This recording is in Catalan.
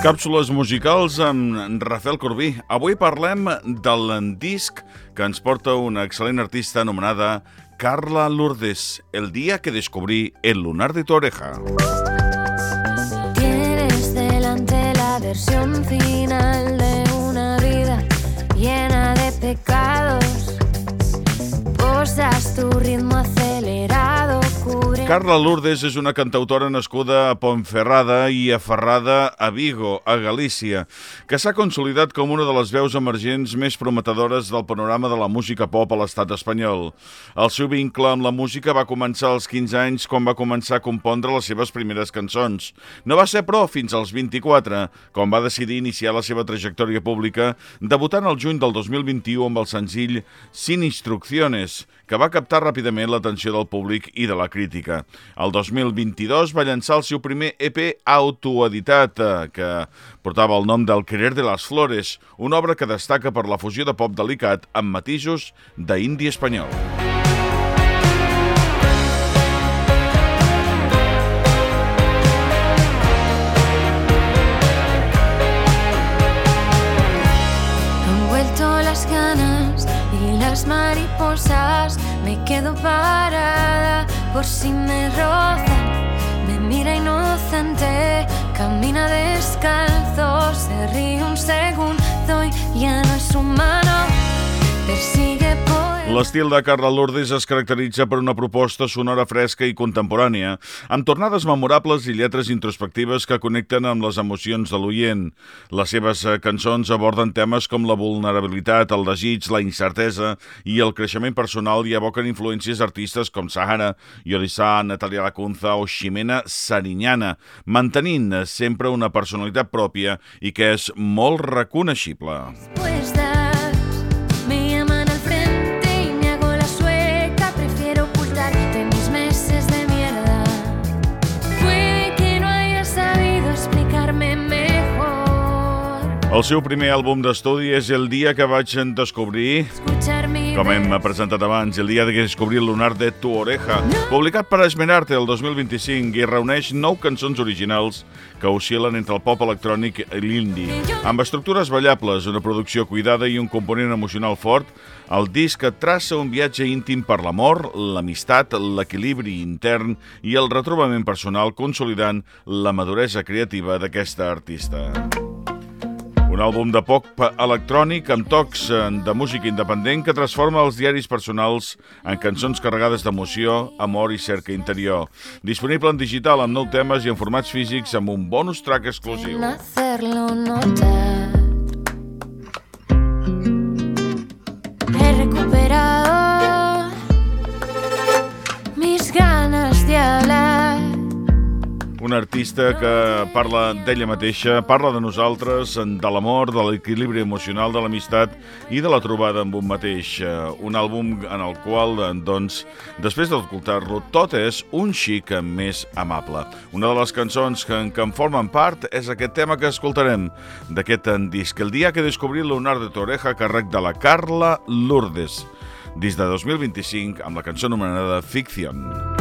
Càpsules musicals amb Rafael Corbí. Avui parlem del disc que ens porta una excel·lent artista anomenada Carla Lourdes, el dia que descobrí el lunar de tu oreja. Tienes delante la versión final de una vida llena de pecados. Posas tu ritmo acelerado. Carla Lourdes és una cantautora nascuda a Ponferrada i aferrada a Vigo, a Galícia, que s'ha consolidat com una de les veus emergents més prometedores del panorama de la música pop a l'estat espanyol. El seu vincle amb la música va començar als 15 anys quan va començar a compondre les seves primeres cançons. No va ser, però, fins als 24, quan va decidir iniciar la seva trajectòria pública, debutant el juny del 2021 amb el senzill Sin Instrucciones, que va captar ràpidament l'atenció del públic i de la crítica. El 2022 va llançar el seu primer EP autoeditat, eh, que portava el nom del Querer de les Flores, una obra que destaca per la fusió de pop delicat amb matisos d'indi espanyol. Las mariposas. Me quedo parada por si me rozan. Me mira inocente, camina descalzo, se ríe un segundo y ya no es humano. Persigue L'estil de Carla Lourdes es caracteritza per una proposta sonora fresca i contemporània, amb tornades memorables i lletres introspectives que connecten amb les emocions de l'oient. Les seves eh, cançons aborden temes com la vulnerabilitat, el desig, la incertesa i el creixement personal i evoquen influències d'artistes com Sahara, Yorissà, Natalia Lacunza o Ximena Sarinyana, mantenint sempre una personalitat pròpia i que és molt reconeixible. respuestas. Me El seu primer àlbum d'estudi és El dia que vaig descobrir com hem presentat abans, el dia que descobrí el lunar de Tu Oreja, publicat per Esmerarte el 2025 i reuneix nou cançons originals que oscil·len entre el pop electrònic i l'indie. Amb estructures ballables, una producció cuidada i un component emocional fort, el disc traça un viatge íntim per l'amor, l'amistat, l'equilibri intern i el retrobament personal consolidant la maduresa creativa d'aquesta artista. Un àlbum de pop electrònic amb tocs eh, de música independent que transforma els diaris personals en cançons carregades d'emoció, amor i cerca interior. Disponible en digital amb nou temes i en formats físics amb un bonus track exclusiu. Hacerlo notar. Un artista que parla d'ella mateixa, parla de nosaltres, de l'amor, de l'equilibri emocional, de l'amistat i de la trobada amb un mateix. Eh, Un àlbum en el qual, eh, doncs, després d'escoltar-lo, tot és un xic més amable. Una de les cançons que, que en formen part és aquest tema que escoltarem d'aquest eh, disc. El dia que descobrí Leonardo Toreja, càrrec de la Carla Lourdes, des de 2025, amb la cançó anomenada Fiction. Seguí